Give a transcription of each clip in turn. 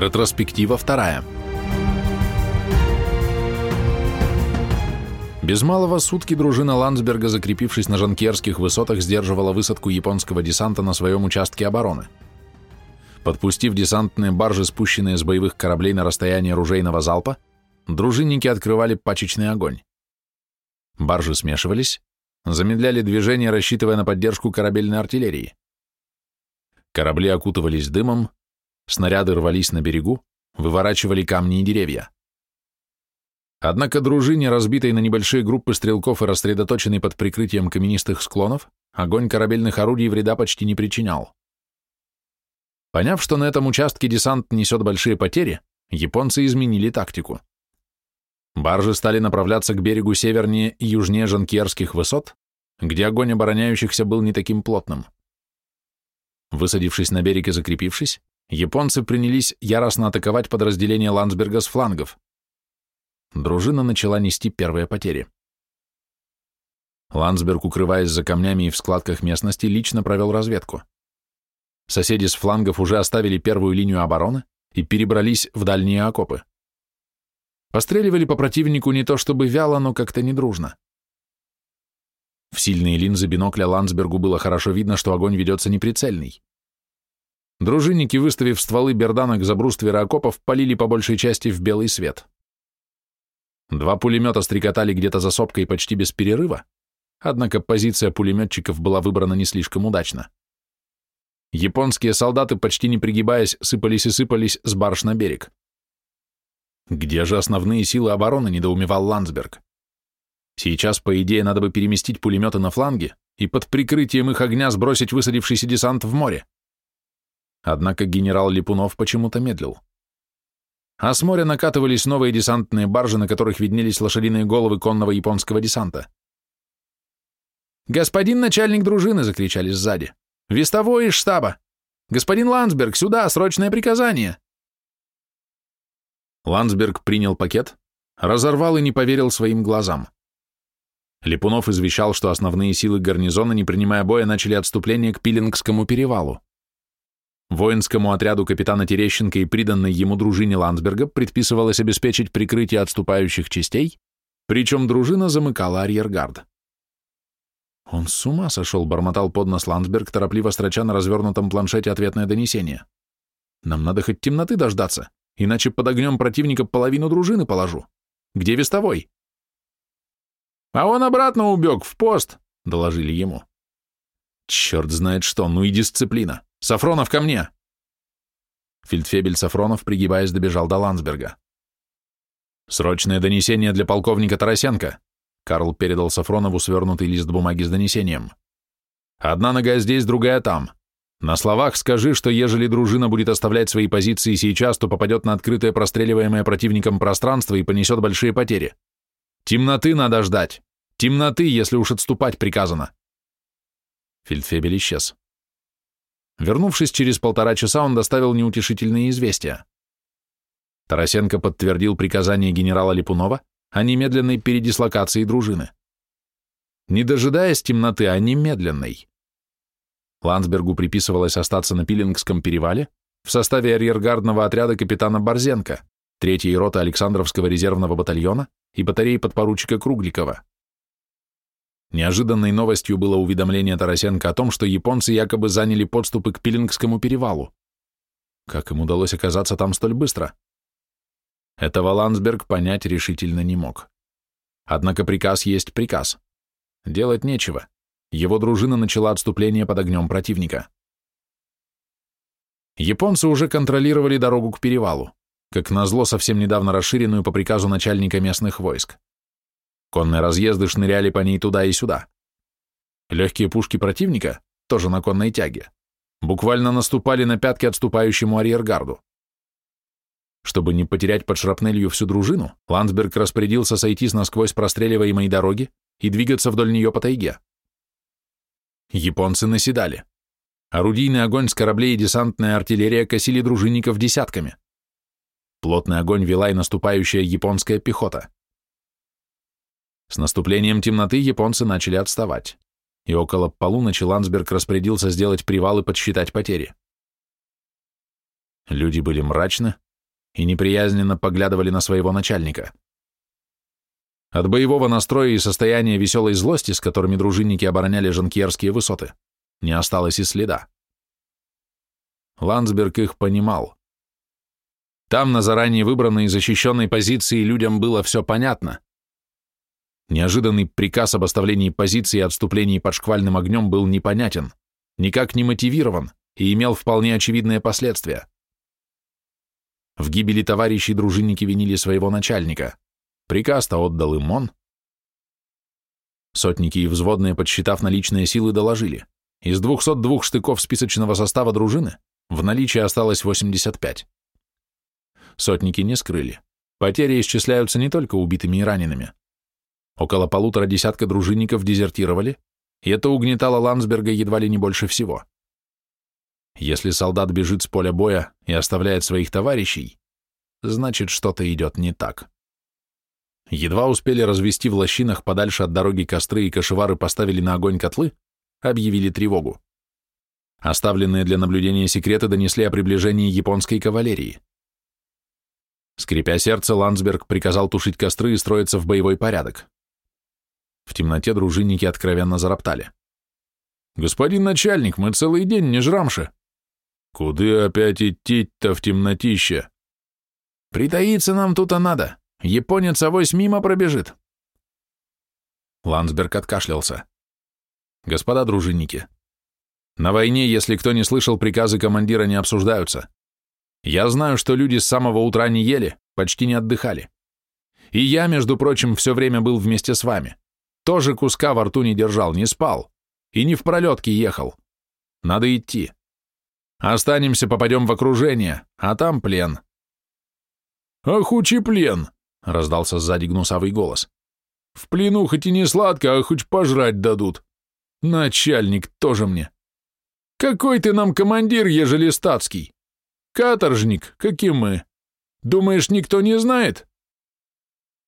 Ретроспектива вторая. Без малого сутки дружина Ландсберга, закрепившись на жанкерских высотах, сдерживала высадку японского десанта на своем участке обороны. Подпустив десантные баржи, спущенные с боевых кораблей на расстояние ружейного залпа, дружинники открывали пачечный огонь. Баржи смешивались, замедляли движение, рассчитывая на поддержку корабельной артиллерии. Корабли окутывались дымом, снаряды рвались на берегу, выворачивали камни и деревья. Однако дружине, разбитой на небольшие группы стрелков и рассредоточенной под прикрытием каменистых склонов, огонь корабельных орудий вреда почти не причинял. Поняв, что на этом участке десант несет большие потери, японцы изменили тактику. Баржи стали направляться к берегу севернее и южнее Жанкьерских высот, где огонь обороняющихся был не таким плотным. Высадившись на берег и закрепившись, японцы принялись яростно атаковать подразделение Ландсберга с флангов дружина начала нести первые потери. Ландсберг, укрываясь за камнями и в складках местности, лично провел разведку. Соседи с флангов уже оставили первую линию обороны и перебрались в дальние окопы. Постреливали по противнику не то чтобы вяло, но как-то недружно. В сильные линзы бинокля Ландсбергу было хорошо видно, что огонь ведется неприцельный. Дружинники, выставив стволы берданок за бруствера окопов, полили по большей части в белый свет. Два пулемета стрекотали где-то за сопкой почти без перерыва, однако позиция пулеметчиков была выбрана не слишком удачно. Японские солдаты, почти не пригибаясь, сыпались и сыпались с барж на берег. Где же основные силы обороны, недоумевал Ландсберг. Сейчас, по идее, надо бы переместить пулеметы на фланги и под прикрытием их огня сбросить высадившийся десант в море. Однако генерал Липунов почему-то медлил а с моря накатывались новые десантные баржи, на которых виднелись лошадиные головы конного японского десанта. «Господин начальник дружины!» — закричали сзади. «Вестовой из штаба! Господин Ландсберг, сюда! Срочное приказание!» Ландсберг принял пакет, разорвал и не поверил своим глазам. Липунов извещал, что основные силы гарнизона, не принимая боя, начали отступление к Пилингскому перевалу. Воинскому отряду капитана Терещенко и приданной ему дружине Ландсберга предписывалось обеспечить прикрытие отступающих частей, причем дружина замыкала арьергард. Он с ума сошел, бормотал под нос Ландсберг, торопливо строча на развернутом планшете ответное донесение. Нам надо хоть темноты дождаться, иначе под огнем противника половину дружины положу. Где вестовой? А он обратно убег, в пост, доложили ему. Черт знает что, ну и дисциплина. Сафронов ко мне!» Фельдфебель Сафронов, пригибаясь, добежал до Ландсберга. «Срочное донесение для полковника Тарасенко!» Карл передал Сафронову свернутый лист бумаги с донесением. «Одна нога здесь, другая там. На словах скажи, что ежели дружина будет оставлять свои позиции сейчас, то попадет на открытое простреливаемое противником пространство и понесет большие потери. Темноты надо ждать. Темноты, если уж отступать приказано». Фельдфебель исчез. Вернувшись через полтора часа, он доставил неутешительные известия. Тарасенко подтвердил приказание генерала Липунова о немедленной передислокации дружины. Не дожидаясь темноты, а немедленной. Ландсбергу приписывалось остаться на Пилингском перевале в составе арьергардного отряда капитана Борзенко, третьей роты Александровского резервного батальона и батареи подпоручика Кругликова. Неожиданной новостью было уведомление Тарасенко о том, что японцы якобы заняли подступы к Пилингскому перевалу. Как им удалось оказаться там столь быстро? Этого Ландсберг понять решительно не мог. Однако приказ есть приказ. Делать нечего. Его дружина начала отступление под огнем противника. Японцы уже контролировали дорогу к перевалу, как назло совсем недавно расширенную по приказу начальника местных войск. Конные разъезды шныряли по ней туда и сюда. Легкие пушки противника, тоже на конной тяге, буквально наступали на пятки отступающему арьергарду. Чтобы не потерять под шрапнелью всю дружину, Ландсберг распорядился сойтись насквозь простреливаемой дороги и двигаться вдоль нее по тайге. Японцы наседали. Орудийный огонь с кораблей и десантная артиллерия косили дружинников десятками. Плотный огонь вела и наступающая японская пехота. С наступлением темноты японцы начали отставать, и около полуночи Ландсберг распорядился сделать привал и подсчитать потери. Люди были мрачны, и неприязненно поглядывали на своего начальника. От боевого настроя и состояния веселой злости, с которыми дружинники обороняли жанкьерские высоты, не осталось и следа. Ландсберг их понимал. Там, на заранее выбранной и защищенной позиции, людям было все понятно. Неожиданный приказ об оставлении позиции и отступлении под шквальным огнем был непонятен, никак не мотивирован и имел вполне очевидные последствия. В гибели товарищей дружинники винили своего начальника. Приказ-то отдал им он. Сотники и взводные, подсчитав наличные силы, доложили. Из 202 штыков списочного состава дружины в наличии осталось 85. Сотники не скрыли. Потери исчисляются не только убитыми и ранеными. Около полутора десятка дружинников дезертировали, и это угнетало Ландсберга едва ли не больше всего. Если солдат бежит с поля боя и оставляет своих товарищей, значит, что-то идет не так. Едва успели развести в лощинах подальше от дороги костры и кошевары поставили на огонь котлы, объявили тревогу. Оставленные для наблюдения секреты донесли о приближении японской кавалерии. Скрипя сердце, Ландсберг приказал тушить костры и строиться в боевой порядок. В темноте дружинники откровенно зароптали. «Господин начальник, мы целый день не жрамши». «Куда опять идти-то в темнотище?» «Притаиться нам тут-то надо. Японец авось мимо пробежит. Ландсберг откашлялся. Господа дружинники, на войне, если кто не слышал, приказы командира не обсуждаются. Я знаю, что люди с самого утра не ели, почти не отдыхали. И я, между прочим, все время был вместе с вами. Тоже куска во рту не держал, не спал. И не в пролетке ехал. Надо идти. Останемся, попадем в окружение, а там плен. «Охучий плен!» — раздался сзади гнусавый голос. «В плену хоть и не сладко, а хоть пожрать дадут. Начальник тоже мне. Какой ты нам командир, ежели статский? Каторжник, как и мы. Думаешь, никто не знает?»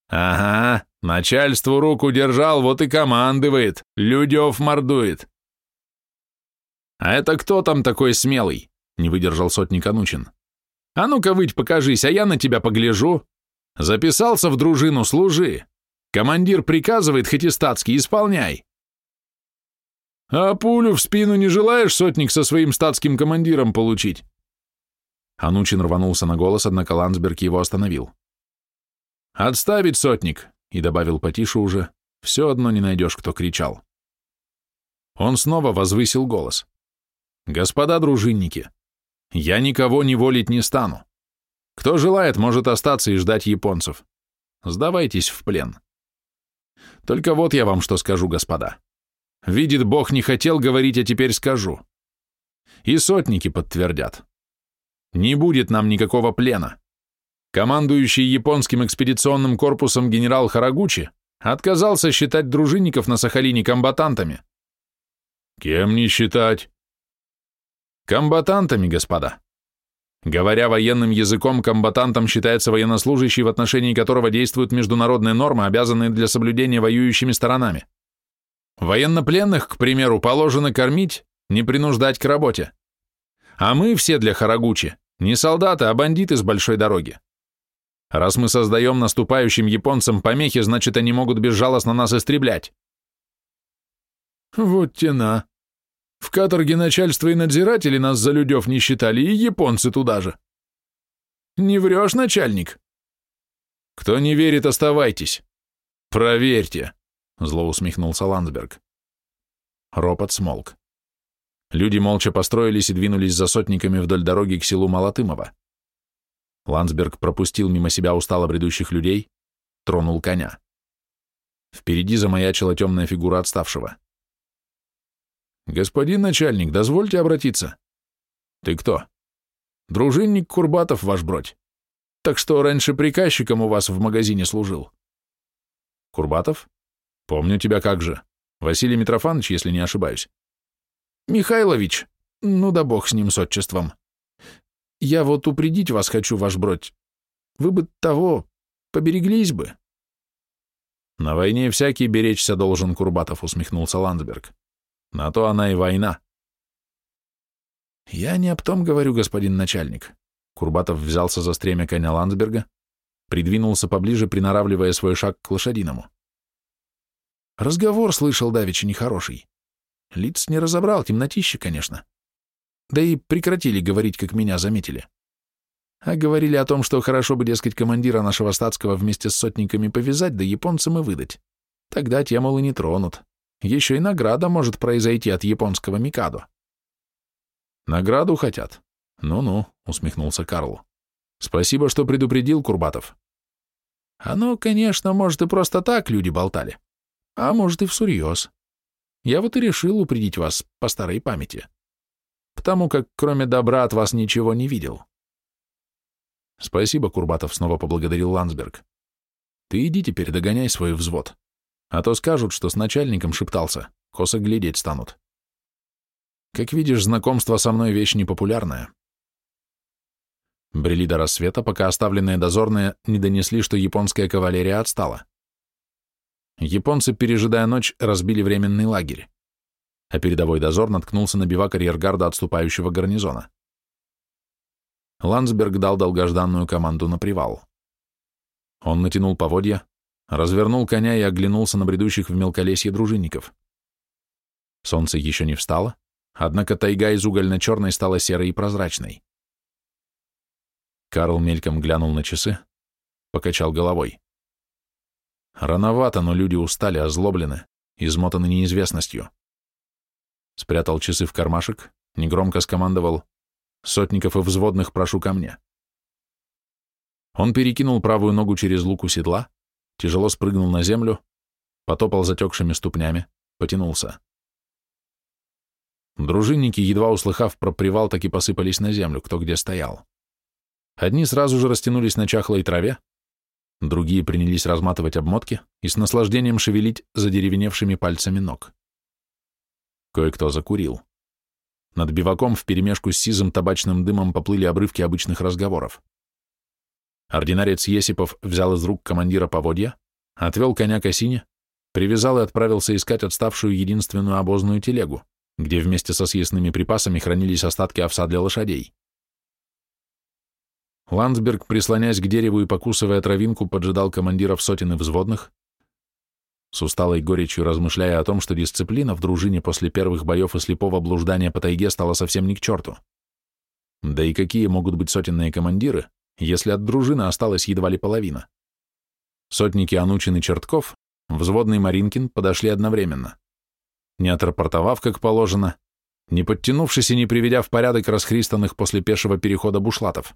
«Ага, начальству руку держал, вот и командует, людев мордует». «А это кто там такой смелый?» — не выдержал сотник Анучин. «А ну-ка, выть, покажись, а я на тебя погляжу». Записался в дружину, служи. Командир приказывает, хоть и статский, исполняй. А пулю в спину не желаешь, сотник, со своим статским командиром получить? Анучин рванулся на голос, однако Ландсберг его остановил. «Отставить, сотник!» И добавил потише уже, «все одно не найдешь, кто кричал». Он снова возвысил голос. «Господа дружинники, я никого не волить не стану. Кто желает, может остаться и ждать японцев. Сдавайтесь в плен. Только вот я вам что скажу, господа. Видит Бог, не хотел говорить, а теперь скажу. И сотники подтвердят. Не будет нам никакого плена. Командующий японским экспедиционным корпусом генерал Харагучи отказался считать дружинников на Сахалине комбатантами. Кем не считать? Комбатантами, господа. Говоря военным языком, комбатантом считается военнослужащий, в отношении которого действуют международные нормы, обязанные для соблюдения воюющими сторонами. Военнопленных, к примеру, положено кормить, не принуждать к работе. А мы все для Харагучи не солдаты, а бандиты с большой дороги. Раз мы создаем наступающим японцам помехи, значит, они могут безжалостно нас истреблять. Вот тена, в каторге начальство и надзиратели нас за людев не считали, и японцы туда же. Не врешь, начальник? Кто не верит, оставайтесь. Проверьте, зло усмехнулся Ландсберг. Ропот смолк. Люди молча построились и двинулись за сотниками вдоль дороги к селу Малатымово. Ландсберг пропустил мимо себя устало бредущих людей, тронул коня. Впереди замаячила темная фигура отставшего. «Господин начальник, дозвольте обратиться». «Ты кто?» «Дружинник Курбатов, ваш бродь. Так что раньше приказчиком у вас в магазине служил». «Курбатов? Помню тебя как же. Василий Митрофанович, если не ошибаюсь». «Михайлович, ну да бог с ним, с отчеством. Я вот упредить вас хочу, ваш бродь. Вы бы того, побереглись бы». «На войне всякий беречься должен, Курбатов», — усмехнулся Ландберг. На то она и война. Я не об том говорю, господин начальник. Курбатов взялся за стремя коня Ландсберга, придвинулся поближе, приноравливая свой шаг к лошадиному. Разговор слышал давеча нехороший. Лиц не разобрал, темнотище, конечно. Да и прекратили говорить, как меня заметили. А говорили о том, что хорошо бы, дескать, командира нашего статского вместе с сотниками повязать, да японцам и выдать. Тогда те, мол, и не тронут. Еще и награда может произойти от японского Микадо. Награду хотят? Ну-ну, усмехнулся Карл. Спасибо, что предупредил, Курбатов. Оно, конечно, может и просто так люди болтали. А может и всерьез. Я вот и решил упредить вас по старой памяти потому как кроме добра от вас ничего не видел. Спасибо, Курбатов снова поблагодарил Ландсберг. Ты иди теперь догоняй свой взвод. А то скажут, что с начальником шептался, косо глядеть станут. Как видишь, знакомство со мной вещь непопулярная. Брели до рассвета, пока оставленные дозорные не донесли, что японская кавалерия отстала. Японцы, пережидая ночь, разбили временный лагерь а передовой дозор наткнулся на бивак арьергарда отступающего гарнизона. Ландсберг дал долгожданную команду на привал. Он натянул поводья, развернул коня и оглянулся на бредущих в мелколесье дружинников. Солнце еще не встало, однако тайга из угольно-черной стала серой и прозрачной. Карл мельком глянул на часы, покачал головой. Рановато, но люди устали, озлоблены, измотаны неизвестностью спрятал часы в кармашек, негромко скомандовал «Сотников и взводных прошу ко мне». Он перекинул правую ногу через луку седла, тяжело спрыгнул на землю, потопал затекшими ступнями, потянулся. Дружинники, едва услыхав про привал, так и посыпались на землю, кто где стоял. Одни сразу же растянулись на чахлой траве, другие принялись разматывать обмотки и с наслаждением шевелить задеревеневшими пальцами ног. Кое-кто закурил. Над биваком вперемешку с сизым табачным дымом поплыли обрывки обычных разговоров. Ординарец Есипов взял из рук командира поводья, отвел коня к осине, привязал и отправился искать отставшую единственную обозную телегу, где вместе со съестными припасами хранились остатки овса для лошадей. Ландсберг, прислонясь к дереву и покусывая травинку, поджидал командиров сотен и взводных, с усталой горечью размышляя о том, что дисциплина в дружине после первых боев и слепого блуждания по тайге стала совсем ни к черту. Да и какие могут быть сотенные командиры, если от дружины осталась едва ли половина? Сотники Анучин и Чертков, взводный Маринкин подошли одновременно. Не отрапортовав, как положено, не подтянувшись и не приведя в порядок расхристанных после пешего перехода бушлатов.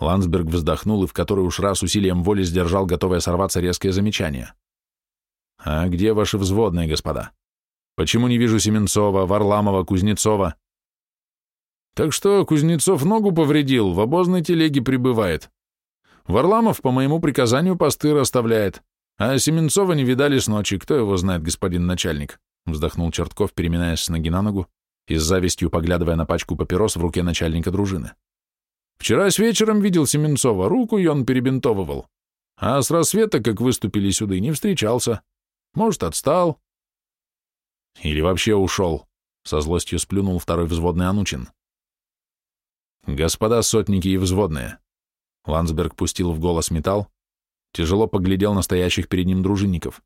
Ландсберг вздохнул и в который уж раз усилием воли сдержал готовое сорваться резкое замечание. «А где ваши взводные, господа? Почему не вижу Семенцова, Варламова, Кузнецова?» «Так что, Кузнецов ногу повредил, в обозной телеге прибывает. Варламов по моему приказанию посты расставляет, а Семенцова не видали с ночи, кто его знает, господин начальник?» вздохнул Чертков, переминаясь с ноги на ногу и с завистью поглядывая на пачку папирос в руке начальника дружины. Вчера с вечером видел Семенцова, руку и он перебинтовывал. А с рассвета, как выступили сюда, не встречался. Может, отстал. Или вообще ушел. Со злостью сплюнул второй взводный Анучин. Господа сотники и взводные. Ландсберг пустил в голос металл, тяжело поглядел на стоящих перед ним дружинников.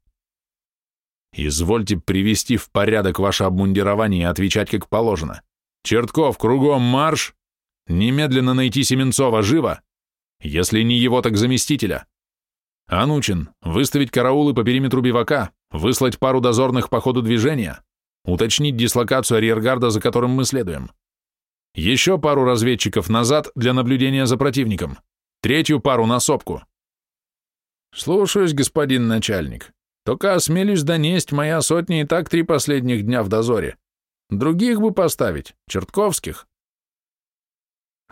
«Извольте привести в порядок ваше обмундирование и отвечать как положено. Чертков, кругом марш!» Немедленно найти Семенцова живо! Если не его, так заместителя. Анучин, выставить караулы по периметру бивака, выслать пару дозорных по ходу движения, уточнить дислокацию арьергарда, за которым мы следуем. Еще пару разведчиков назад для наблюдения за противником. Третью пару на сопку. Слушаюсь, господин начальник. Только осмелюсь донесть, моя сотня и так три последних дня в дозоре. Других бы поставить, чертковских.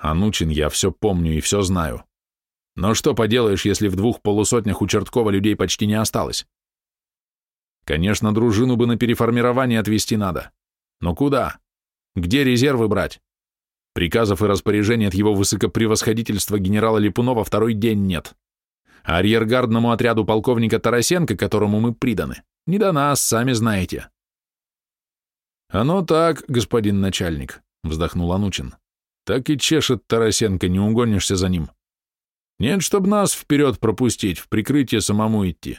Анучин, я все помню и все знаю. Но что поделаешь, если в двух полусотнях у Черткова людей почти не осталось? Конечно, дружину бы на переформирование отвести надо. Но куда? Где резервы брать? Приказов и распоряжений от его высокопревосходительства генерала Липунова второй день нет. А арьергардному отряду полковника Тарасенко, которому мы приданы, не до нас, сами знаете. «Оно так, господин начальник», — вздохнул Анучин. Так и чешет Тарасенко, не угонишься за ним. Нет, чтоб нас вперед пропустить, в прикрытие самому идти.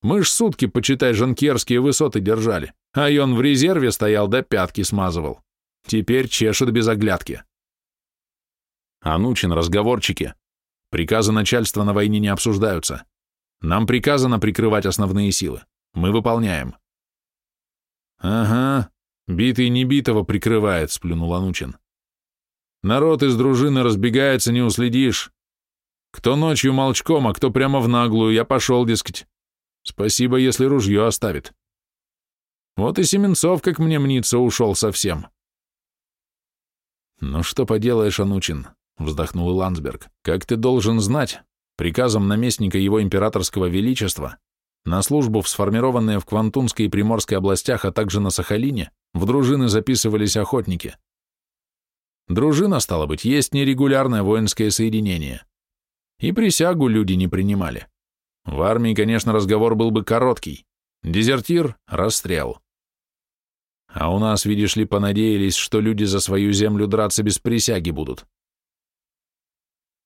Мы ж сутки, почитай, жанкерские высоты держали, а и он в резерве стоял, до пятки смазывал. Теперь чешет без оглядки. Анучин, разговорчики. Приказы начальства на войне не обсуждаются. Нам приказано прикрывать основные силы. Мы выполняем. Ага, битый не битого прикрывает, сплюнул Анучин. Народ из дружины разбегается, не уследишь. Кто ночью молчком, а кто прямо в наглую, я пошел, дескать. Спасибо, если ружье оставит. Вот и Семенцов, как мне мнится, ушел совсем. Ну что поделаешь, Анучин, вздохнул Ландсберг. Как ты должен знать, приказом наместника его императорского величества на службу в сформированные в Квантунской и Приморской областях, а также на Сахалине, в дружины записывались охотники. Дружина, стало быть, есть нерегулярное воинское соединение. И присягу люди не принимали. В армии, конечно, разговор был бы короткий. Дезертир — расстрел. А у нас, видишь ли, понадеялись, что люди за свою землю драться без присяги будут.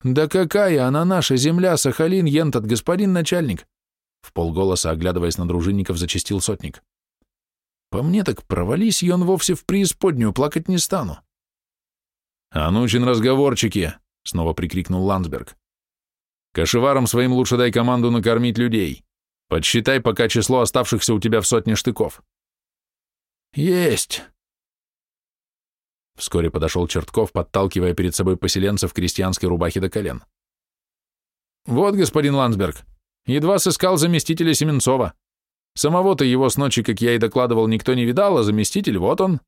«Да какая она наша земля, Сахалин, ентот, господин начальник!» В полголоса, оглядываясь на дружинников, зачастил сотник. «По мне так провались, и он вовсе в преисподнюю, плакать не стану. «Анучин разговорчики!» — снова прикрикнул Ландсберг. «Кашеварам своим лучше дай команду накормить людей. Подсчитай пока число оставшихся у тебя в сотне штыков». «Есть!» Вскоре подошел Чертков, подталкивая перед собой поселенца в крестьянской рубахе до колен. «Вот, господин Ландсберг, едва сыскал заместителя Семенцова. Самого-то его с ночи, как я и докладывал, никто не видал, а заместитель вот он».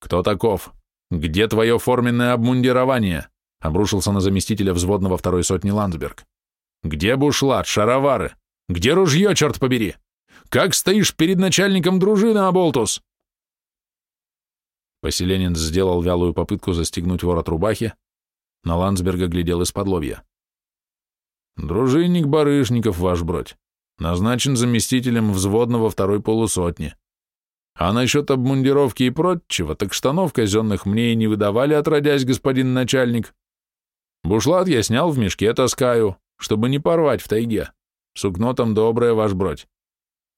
«Кто таков?» «Где твое форменное обмундирование?» — обрушился на заместителя взводного второй сотни Ландсберг. «Где бушлат, шаровары? Где ружье, черт побери? Как стоишь перед начальником дружины, Аболтус?» Поселенец сделал вялую попытку застегнуть ворот рубахи, на Ландсберга глядел из-под лобья. «Дружинник Барышников, ваш бродь, назначен заместителем взводного второй полусотни. А насчет обмундировки и прочего, так штанов казенных мне и не выдавали, отродясь, господин начальник. Бушлат я снял в мешке, таскаю, чтобы не порвать в тайге. Сукно там доброе, ваш бродь.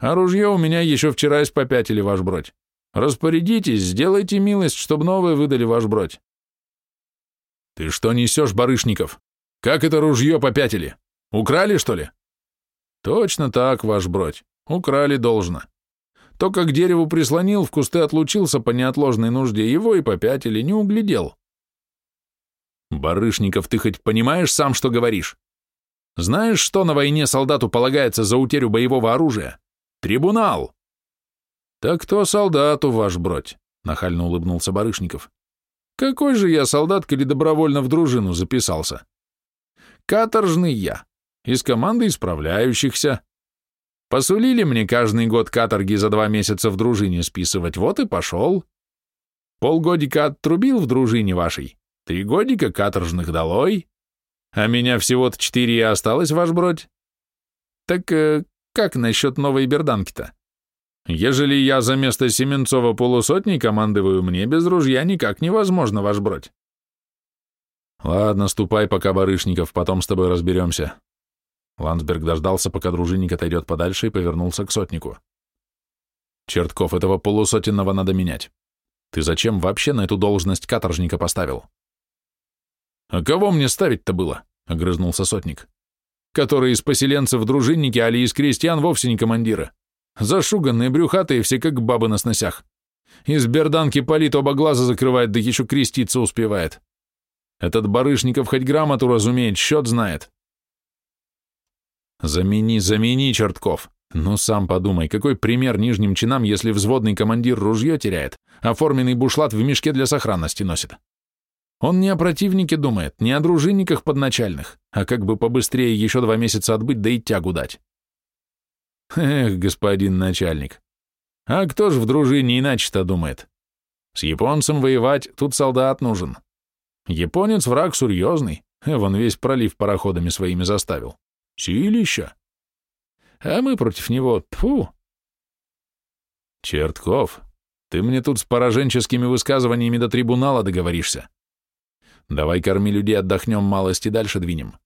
А ружье у меня еще вчера испопятили, ваш бродь. Распорядитесь, сделайте милость, чтобы новое выдали, ваш бродь. Ты что несешь, Барышников? Как это ружье попятили? Украли, что ли? Точно так, ваш бродь. Украли должно. То, как дереву прислонил, в кусты отлучился по неотложной нужде, его и попятили, не углядел. Барышников, ты хоть понимаешь сам, что говоришь? Знаешь, что на войне солдату полагается за утерю боевого оружия? Трибунал! Так кто солдату, ваш бродь? Нахально улыбнулся Барышников. Какой же я солдат, коли добровольно в дружину записался? Каторжный я, из команды исправляющихся, Посулили мне каждый год каторги за два месяца в дружине списывать, вот и пошел. Полгодика оттрубил в дружине вашей, три годика каторжных долой, а меня всего-то четыре и осталось, ваш бродь. Так э, как насчет новой берданки-то? Ежели я за место Семенцова полусотни командую, мне без ружья никак невозможно, ваш бродь. Ладно, ступай пока, Барышников, потом с тобой разберемся. Ландсберг дождался, пока дружинник отойдет подальше, и повернулся к сотнику. «Чертков, этого полусотенного надо менять. Ты зачем вообще на эту должность каторжника поставил?» «А кого мне ставить-то было?» — огрызнулся сотник. «Которые из поселенцев дружинники, али из крестьян вовсе не командиры. Зашуганные, брюхатые, все как бабы на сносях. Из берданки палит оба глаза закрывает, да еще креститься успевает. Этот барышников хоть грамоту разумеет, счет знает. Замени, замени, Чертков. Ну, сам подумай, какой пример нижним чинам, если взводный командир ружье теряет, а форменный бушлат в мешке для сохранности носит? Он не о противнике думает, не о дружинниках подначальных, а как бы побыстрее еще два месяца отбыть, да и тягу дать. Эх, господин начальник, а кто ж в дружине иначе-то думает? С японцем воевать тут солдат нужен. Японец враг серьезный, вон весь пролив пароходами своими заставил. Силища. А мы против него, тфу. Чертков, ты мне тут с пораженческими высказываниями до трибунала договоришься. Давай корми людей, отдохнем малость и дальше двинем.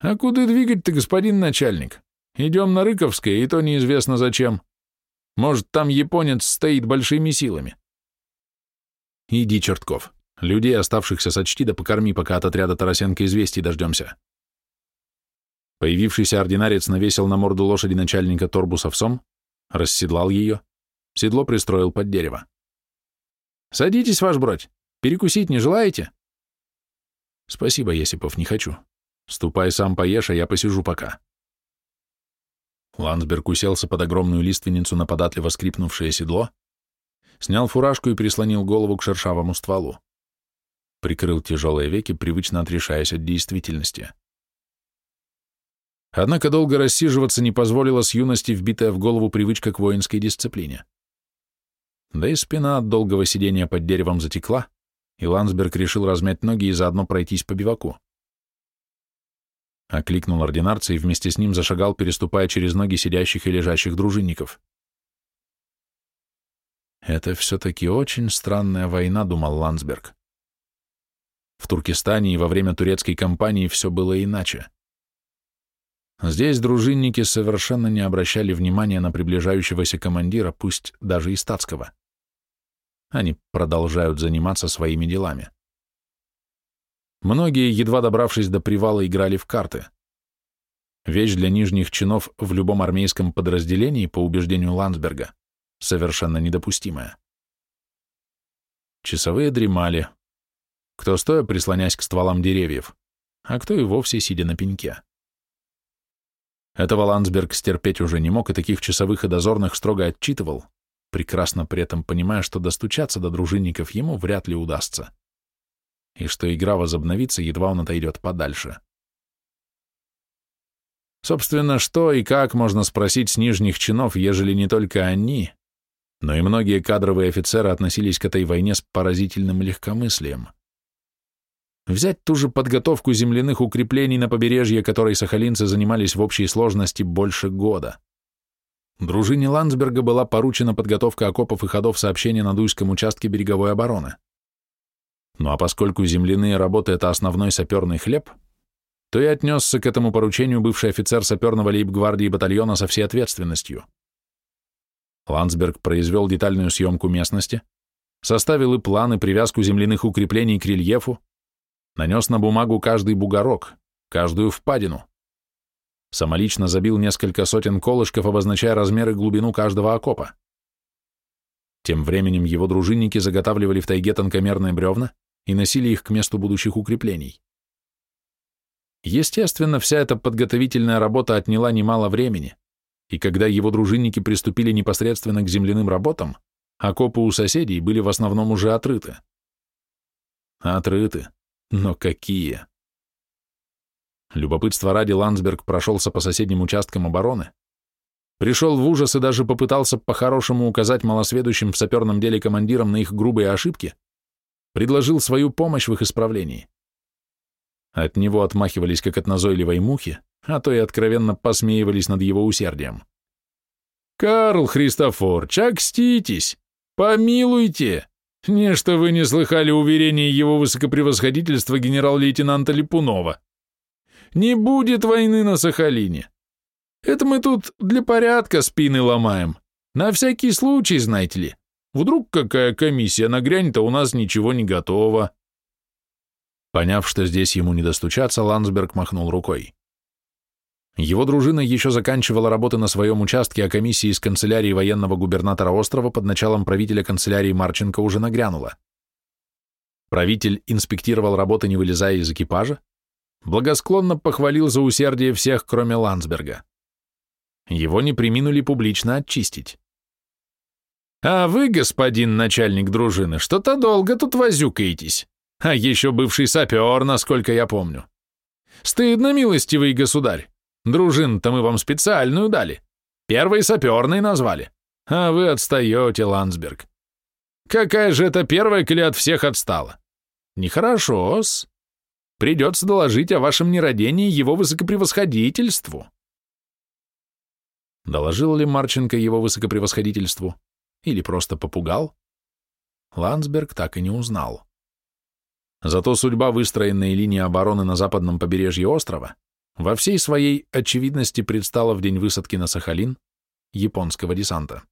А куда двигать-то, господин начальник? Идем на Рыковское, и то неизвестно зачем. Может, там японец стоит большими силами. Иди, Чертков. Людей, оставшихся сочти, да покорми, пока от отряда Тарасенко известий дождемся. Появившийся ординарец навесил на морду лошади начальника торбус овсом, расседлал ее, седло пристроил под дерево. «Садитесь, ваш бродь, перекусить не желаете?» «Спасибо, Есипов, не хочу. Ступай сам поешь, а я посижу пока». Ландсберг уселся под огромную лиственницу на податливо скрипнувшее седло, снял фуражку и прислонил голову к шершавому стволу. Прикрыл тяжелые веки, привычно отрешаясь от действительности. Однако долго рассиживаться не позволила с юности вбитая в голову привычка к воинской дисциплине. Да и спина от долгого сидения под деревом затекла, и Ландсберг решил размять ноги и заодно пройтись по биваку. Окликнул ординарца и вместе с ним зашагал, переступая через ноги сидящих и лежащих дружинников. «Это все-таки очень странная война», — думал Ландсберг. В Туркестане и во время турецкой кампании все было иначе. Здесь дружинники совершенно не обращали внимания на приближающегося командира, пусть даже и статского. Они продолжают заниматься своими делами. Многие, едва добравшись до привала, играли в карты. Вещь для нижних чинов в любом армейском подразделении, по убеждению Ландсберга, совершенно недопустимая. Часовые дремали, кто стоя прислонясь к стволам деревьев, а кто и вовсе сидя на пеньке. Этого Ландсберг стерпеть уже не мог и таких часовых и дозорных строго отчитывал, прекрасно при этом понимая, что достучаться до дружинников ему вряд ли удастся, и что игра возобновится, едва он отойдет подальше. Собственно, что и как можно спросить с нижних чинов, ежели не только они, но и многие кадровые офицеры относились к этой войне с поразительным легкомыслием. Взять ту же подготовку земляных укреплений на побережье, которой сахалинцы занимались в общей сложности больше года. Дружине Ландсберга была поручена подготовка окопов и ходов сообщения на Дуйском участке береговой обороны. Ну а поскольку земляные работы — это основной саперный хлеб, то и отнесся к этому поручению бывший офицер саперного лейб-гвардии батальона со всей ответственностью. Ландсберг произвел детальную съемку местности, составил и планы привязку земляных укреплений к рельефу, нанес на бумагу каждый бугорок, каждую впадину. Самолично забил несколько сотен колышков, обозначая размер и глубину каждого окопа. Тем временем его дружинники заготавливали в тайге тонкомерные бревна и носили их к месту будущих укреплений. Естественно, вся эта подготовительная работа отняла немало времени, и когда его дружинники приступили непосредственно к земляным работам, окопы у соседей были в основном уже отрыты. Отрыты. Но какие? Любопытство ради Ландсберг прошелся по соседним участкам обороны, пришел в ужас и даже попытался по-хорошему указать малосведущим в саперном деле командирам на их грубые ошибки, предложил свою помощь в их исправлении. От него отмахивались, как от назойливой мухи, а то и откровенно посмеивались над его усердием. «Карл Христофор, чакститесь! Помилуйте! Нечто вы не слыхали уверения его высокопревосходительства генерал-лейтенанта Липунова. Не будет войны на Сахалине. Это мы тут для порядка спины ломаем. На всякий случай, знаете ли. Вдруг какая комиссия нагрянет, а у нас ничего не готово. Поняв, что здесь ему не достучаться, Ландсберг махнул рукой. Его дружина еще заканчивала работы на своем участке, а комиссия из канцелярии военного губернатора острова под началом правителя канцелярии Марченко уже нагрянула. Правитель инспектировал работы, не вылезая из экипажа, благосклонно похвалил за усердие всех, кроме Ландсберга. Его не приминули публично очистить. «А вы, господин начальник дружины, что-то долго тут возюкаетесь, а еще бывший сапер, насколько я помню. Стыдно, милостивый государь, Дружин-то мы вам специальную дали. Первой саперной назвали. А вы отстаете, Ландсберг. Какая же это первая, коли от всех отстала? Нехорошо-с. Придется доложить о вашем нерадении его высокопревосходительству. Доложил ли Марченко его высокопревосходительству? Или просто попугал? Ландсберг так и не узнал. Зато судьба выстроенной линии обороны на западном побережье острова во всей своей очевидности предстала в день высадки на Сахалин японского десанта.